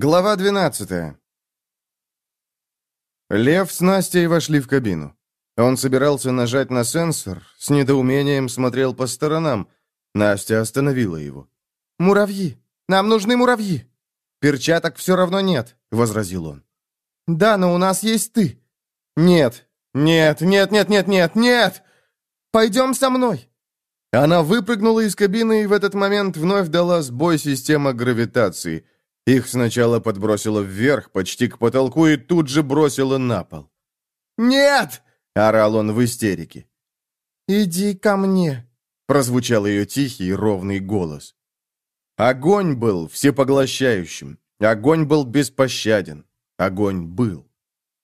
Глава 12 Лев с Настей вошли в кабину. Он собирался нажать на сенсор, с недоумением смотрел по сторонам. Настя остановила его. «Муравьи! Нам нужны муравьи!» «Перчаток все равно нет», — возразил он. «Да, но у нас есть ты». «Нет, нет, нет, нет, нет, нет, нет! Пойдем со мной!» Она выпрыгнула из кабины и в этот момент вновь дала сбой система гравитации. Их сначала подбросило вверх, почти к потолку, и тут же бросило на пол. «Нет!» — орал он в истерике. «Иди ко мне!» — прозвучал ее тихий ровный голос. Огонь был всепоглощающим. Огонь был беспощаден. Огонь был.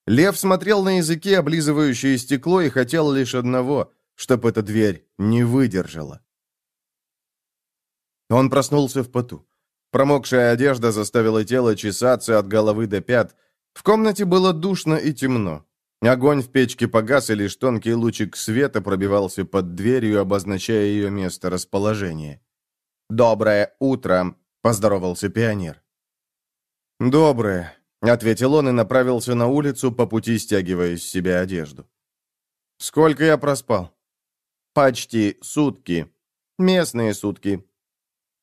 Лев смотрел на языки, облизывающие стекло, и хотел лишь одного — чтоб эта дверь не выдержала. Он проснулся в поту. Промокшая одежда заставила тело чесаться от головы до пят. В комнате было душно и темно. Огонь в печке погас, и лишь тонкий лучик света пробивался под дверью, обозначая ее место расположения. «Доброе утро!» — поздоровался пионер. «Доброе», — ответил он и направился на улицу, по пути стягивая с себя одежду. «Сколько я проспал?» Почти сутки. Местные сутки.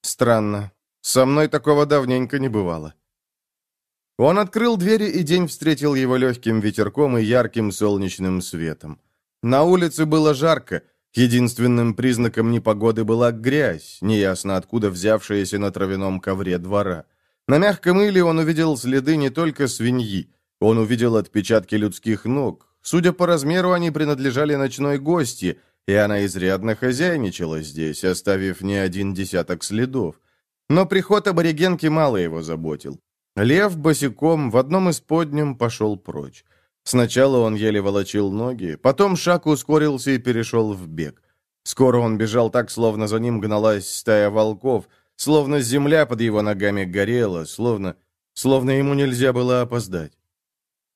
Странно. Со мной такого давненько не бывало. Он открыл двери, и день встретил его легким ветерком и ярким солнечным светом. На улице было жарко. Единственным признаком непогоды была грязь, неясно откуда взявшаяся на травяном ковре двора. На мягком иле он увидел следы не только свиньи. Он увидел отпечатки людских ног. Судя по размеру, они принадлежали ночной гости – и она изрядно хозяйничала здесь, оставив не один десяток следов. Но приход аборигенки мало его заботил. Лев босиком в одном из подням пошел прочь. Сначала он еле волочил ноги, потом шаг ускорился и перешел в бег. Скоро он бежал так, словно за ним гналась стая волков, словно земля под его ногами горела, словно... словно ему нельзя было опоздать.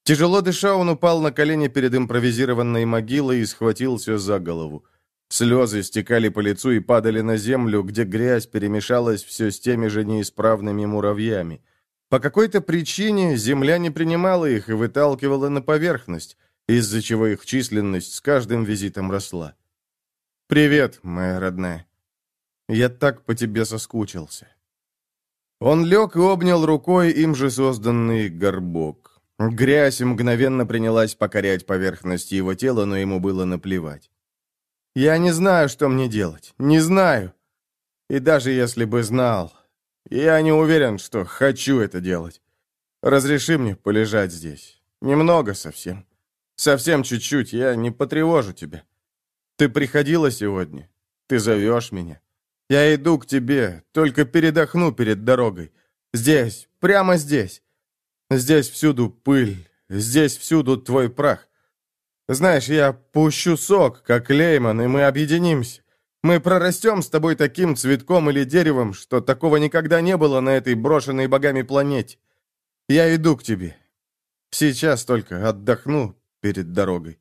Тяжело дыша, он упал на колени перед импровизированной могилой и схватился за голову. Слезы стекали по лицу и падали на землю, где грязь перемешалась все с теми же неисправными муравьями. По какой-то причине земля не принимала их и выталкивала на поверхность, из-за чего их численность с каждым визитом росла. «Привет, моя родная. Я так по тебе соскучился». Он лег и обнял рукой им же созданный горбок. Грязь мгновенно принялась покорять поверхность его тела, но ему было наплевать. «Я не знаю, что мне делать. Не знаю. И даже если бы знал, я не уверен, что хочу это делать. Разреши мне полежать здесь. Немного совсем. Совсем чуть-чуть, я не потревожу тебя. Ты приходила сегодня? Ты зовешь меня? Я иду к тебе, только передохну перед дорогой. Здесь, прямо здесь. Здесь всюду пыль, здесь всюду твой прах. Знаешь, я пущу сок, как Лейман, и мы объединимся. Мы прорастем с тобой таким цветком или деревом, что такого никогда не было на этой брошенной богами планете. Я иду к тебе. Сейчас только отдохну перед дорогой.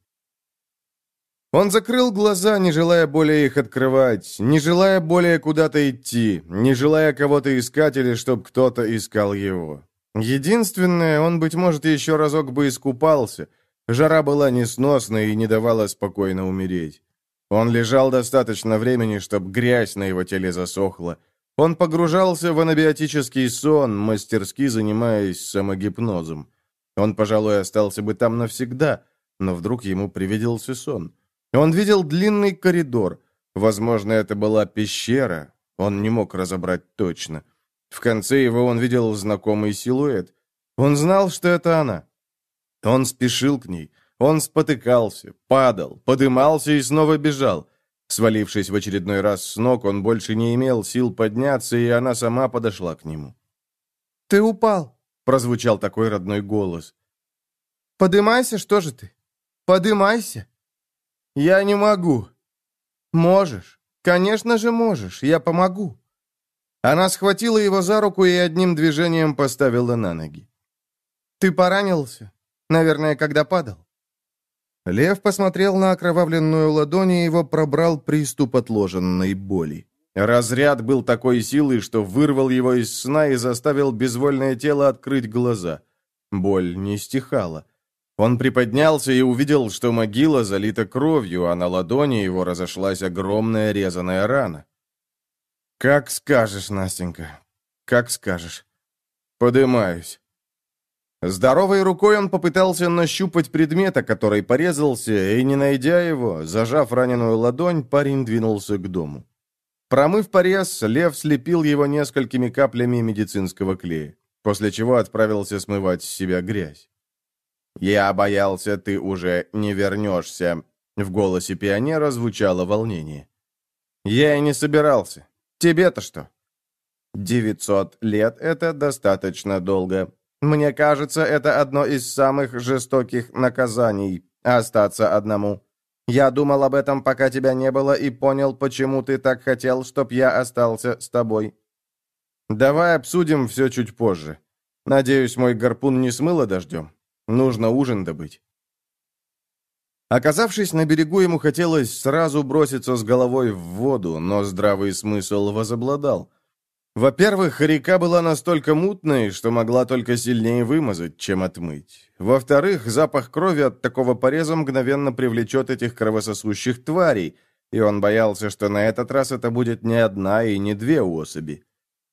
Он закрыл глаза, не желая более их открывать, не желая более куда-то идти, не желая кого-то искать или чтобы кто-то искал его. Единственное, он, быть может, еще разок бы искупался. Жара была несносной и не давала спокойно умереть. Он лежал достаточно времени, чтобы грязь на его теле засохла. Он погружался в анабиотический сон, мастерски занимаясь самогипнозом. Он, пожалуй, остался бы там навсегда, но вдруг ему привиделся сон. Он видел длинный коридор. Возможно, это была пещера. Он не мог разобрать точно. В конце его он видел знакомый силуэт. Он знал, что это она. Он спешил к ней. Он спотыкался, падал, подымался и снова бежал. Свалившись в очередной раз с ног, он больше не имел сил подняться, и она сама подошла к нему. «Ты упал», — прозвучал такой родной голос. «Подымайся, что же ты? Подымайся». «Я не могу». «Можешь. Конечно же можешь. Я помогу». Она схватила его за руку и одним движением поставила на ноги. «Ты поранился? Наверное, когда падал?» Лев посмотрел на окровавленную ладонь, и его пробрал приступ отложенной боли. Разряд был такой силы, что вырвал его из сна и заставил безвольное тело открыть глаза. Боль не стихала. Он приподнялся и увидел, что могила залита кровью, а на ладони его разошлась огромная резаная рана. «Как скажешь, Настенька, как скажешь. Подымаюсь». Здоровой рукой он попытался нащупать предмета, который порезался, и, не найдя его, зажав раненую ладонь, парень двинулся к дому. Промыв порез, Лев слепил его несколькими каплями медицинского клея, после чего отправился смывать с себя грязь. «Я боялся, ты уже не вернешься», — в голосе пионера звучало волнение. «Я и не собирался. Тебе-то что?» «Девятьсот лет — это достаточно долго. Мне кажется, это одно из самых жестоких наказаний — остаться одному. Я думал об этом, пока тебя не было, и понял, почему ты так хотел, чтоб я остался с тобой. Давай обсудим все чуть позже. Надеюсь, мой гарпун не смыло дождем. Нужно ужин добыть. Оказавшись на берегу, ему хотелось сразу броситься с головой в воду, но здравый смысл возобладал. Во-первых, река была настолько мутной, что могла только сильнее вымазать, чем отмыть. Во-вторых, запах крови от такого пореза мгновенно привлечет этих кровососущих тварей, и он боялся, что на этот раз это будет не одна и не две особи.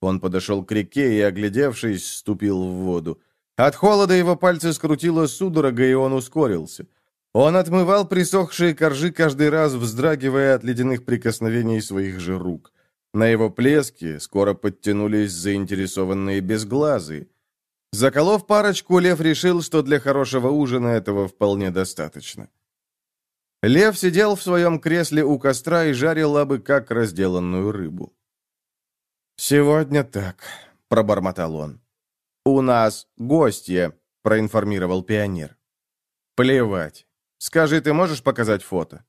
Он подошел к реке и, оглядевшись, ступил в воду. От холода его пальцы скрутило судорога, и он ускорился. Он отмывал присохшие коржи каждый раз, вздрагивая от ледяных прикосновений своих же рук. На его плеске скоро подтянулись заинтересованные безглазые. Заколов парочку, Лев решил, что для хорошего ужина этого вполне достаточно. Лев сидел в своем кресле у костра и жарил абы как разделанную рыбу. «Сегодня так», — пробормотал он. «У нас гостья», — проинформировал пионер. «Плевать. Скажи, ты можешь показать фото?»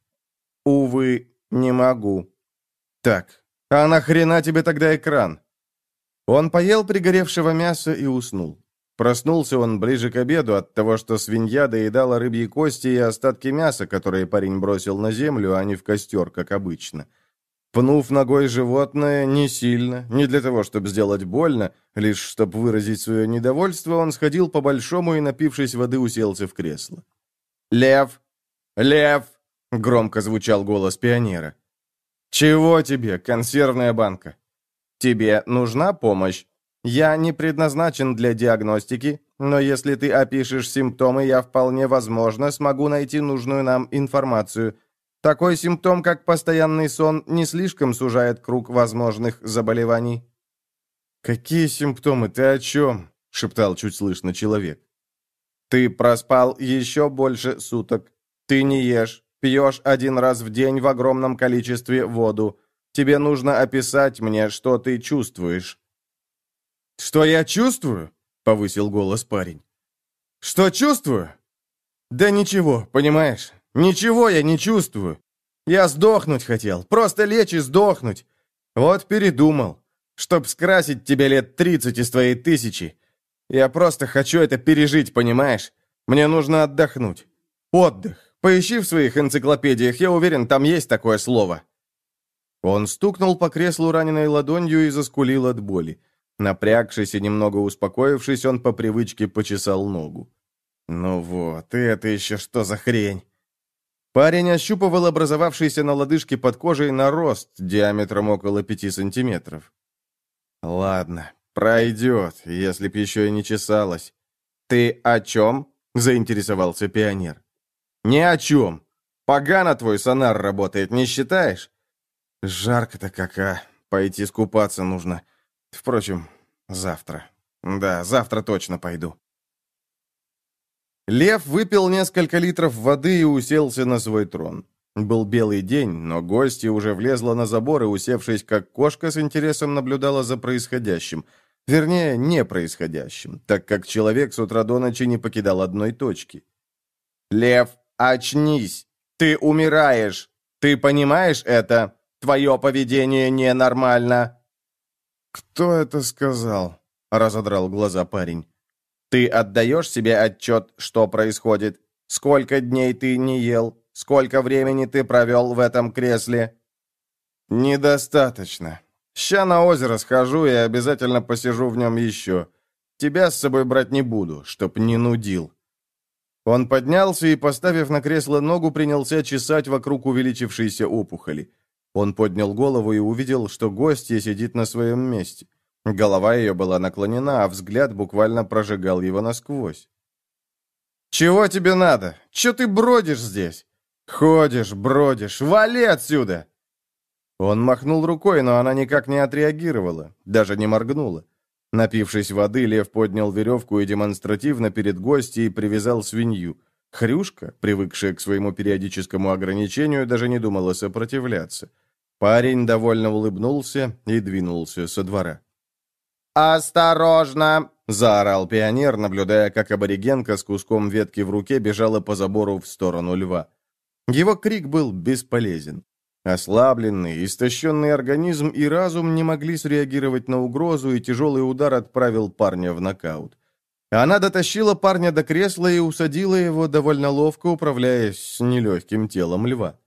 «Увы, не могу». «Так, «А нахрена тебе тогда экран?» Он поел пригоревшего мяса и уснул. Проснулся он ближе к обеду от того, что свинья доедала рыбьи кости и остатки мяса, которые парень бросил на землю, а не в костер, как обычно. Пнув ногой животное не сильно, не для того, чтобы сделать больно, лишь чтобы выразить свое недовольство, он сходил по большому и, напившись воды, уселся в кресло. «Лев! Лев!» — громко звучал голос пионера. «Чего тебе, консервная банка?» «Тебе нужна помощь? Я не предназначен для диагностики, но если ты опишешь симптомы, я вполне возможно смогу найти нужную нам информацию. Такой симптом, как постоянный сон, не слишком сужает круг возможных заболеваний». «Какие симптомы? Ты о чем?» — шептал чуть слышно человек. «Ты проспал еще больше суток. Ты не ешь. Пьешь один раз в день в огромном количестве воду. Тебе нужно описать мне, что ты чувствуешь». «Что я чувствую?» — повысил голос парень. «Что чувствую?» «Да ничего, понимаешь? Ничего я не чувствую. Я сдохнуть хотел, просто лечь и сдохнуть. Вот передумал, чтоб скрасить тебе лет тридцать из твоей тысячи. Я просто хочу это пережить, понимаешь? Мне нужно отдохнуть. Отдых. Поищи в своих энциклопедиях, я уверен, там есть такое слово». Он стукнул по креслу раненой ладонью и заскулил от боли. Напрягшись и немного успокоившись, он по привычке почесал ногу. «Ну вот, и это еще что за хрень?» Парень ощупывал образовавшийся на лодыжке под кожей нарост диаметром около пяти сантиметров. «Ладно, пройдет, если б еще и не чесалось». «Ты о чем?» — заинтересовался пионер. «Ни о чем. Погано твой сонар работает, не считаешь?» «Жарко-то как, а. Пойти скупаться нужно. Впрочем, завтра. Да, завтра точно пойду». Лев выпил несколько литров воды и уселся на свой трон. Был белый день, но гостья уже влезла на забор и, усевшись как кошка, с интересом наблюдала за происходящим. Вернее, не происходящим, так как человек с утра до ночи не покидал одной точки. «Лев, «Очнись! Ты умираешь! Ты понимаешь это? Твое поведение ненормально!» «Кто это сказал?» — разодрал глаза парень. «Ты отдаешь себе отчет, что происходит? Сколько дней ты не ел? Сколько времени ты провел в этом кресле?» «Недостаточно. Ща на озеро схожу и обязательно посижу в нем еще. Тебя с собой брать не буду, чтоб не нудил». Он поднялся и, поставив на кресло ногу, принялся чесать вокруг увеличившейся опухоли. Он поднял голову и увидел, что гостья сидит на своем месте. Голова ее была наклонена, а взгляд буквально прожигал его насквозь. «Чего тебе надо? Че ты бродишь здесь? Ходишь, бродишь, вали отсюда!» Он махнул рукой, но она никак не отреагировала, даже не моргнула. Напившись воды, лев поднял веревку и демонстративно перед гостьей привязал свинью. Хрюшка, привыкшая к своему периодическому ограничению, даже не думала сопротивляться. Парень довольно улыбнулся и двинулся со двора. «Осторожно!» — заорал пионер, наблюдая, как аборигенка с куском ветки в руке бежала по забору в сторону льва. Его крик был бесполезен. Ослабленный, истощенный организм и разум не могли среагировать на угрозу, и тяжелый удар отправил парня в нокаут. Она дотащила парня до кресла и усадила его, довольно ловко управляясь с нелегким телом льва.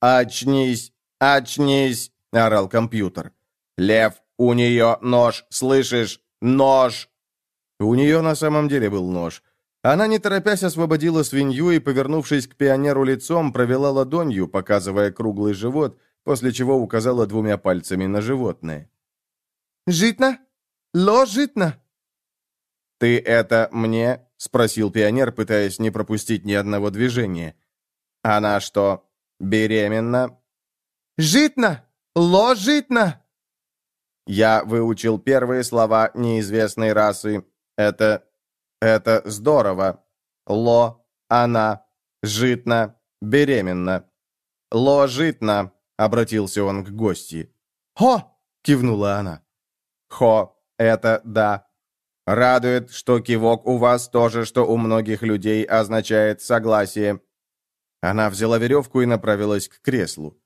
«Очнись! Очнись!» — орал компьютер. «Лев, «У нее нож, слышишь? Нож!» У нее на самом деле был нож. Она, не торопясь, освободила свинью и, повернувшись к пионеру лицом, провела ладонью, показывая круглый живот, после чего указала двумя пальцами на животное. «Житно? Ло житно?» «Ты это мне?» — спросил пионер, пытаясь не пропустить ни одного движения. «Она что, беременна?» «Житно! Ло житно!» Я выучил первые слова неизвестной расы. Это... это здорово. Ло, она, житна, беременна. Ло житна, обратился он к гости. Хо, кивнула она. Хо, это да. Радует, что кивок у вас тоже, что у многих людей означает согласие. Она взяла веревку и направилась к креслу.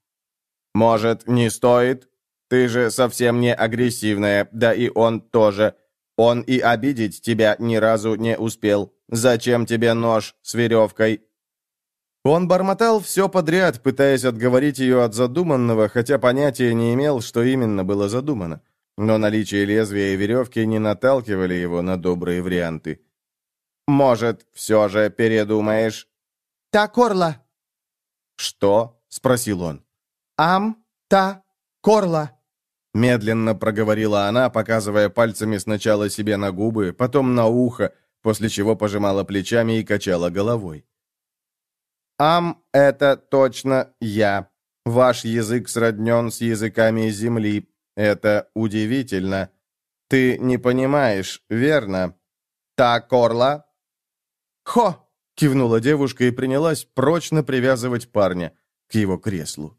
«Может, не стоит?» Ты же совсем не агрессивная, да и он тоже. Он и обидеть тебя ни разу не успел. Зачем тебе нож с веревкой?» Он бормотал все подряд, пытаясь отговорить ее от задуманного, хотя понятия не имел, что именно было задумано. Но наличие лезвия и веревки не наталкивали его на добрые варианты. «Может, все же передумаешь?» «Та корла». «Что?» — спросил он. «Ам, та, корла». Медленно проговорила она, показывая пальцами сначала себе на губы, потом на ухо, после чего пожимала плечами и качала головой. «Ам — это точно я. Ваш язык сроднен с языками Земли. Это удивительно. Ты не понимаешь, верно? Та корла?» «Хо!» — кивнула девушка и принялась прочно привязывать парня к его креслу.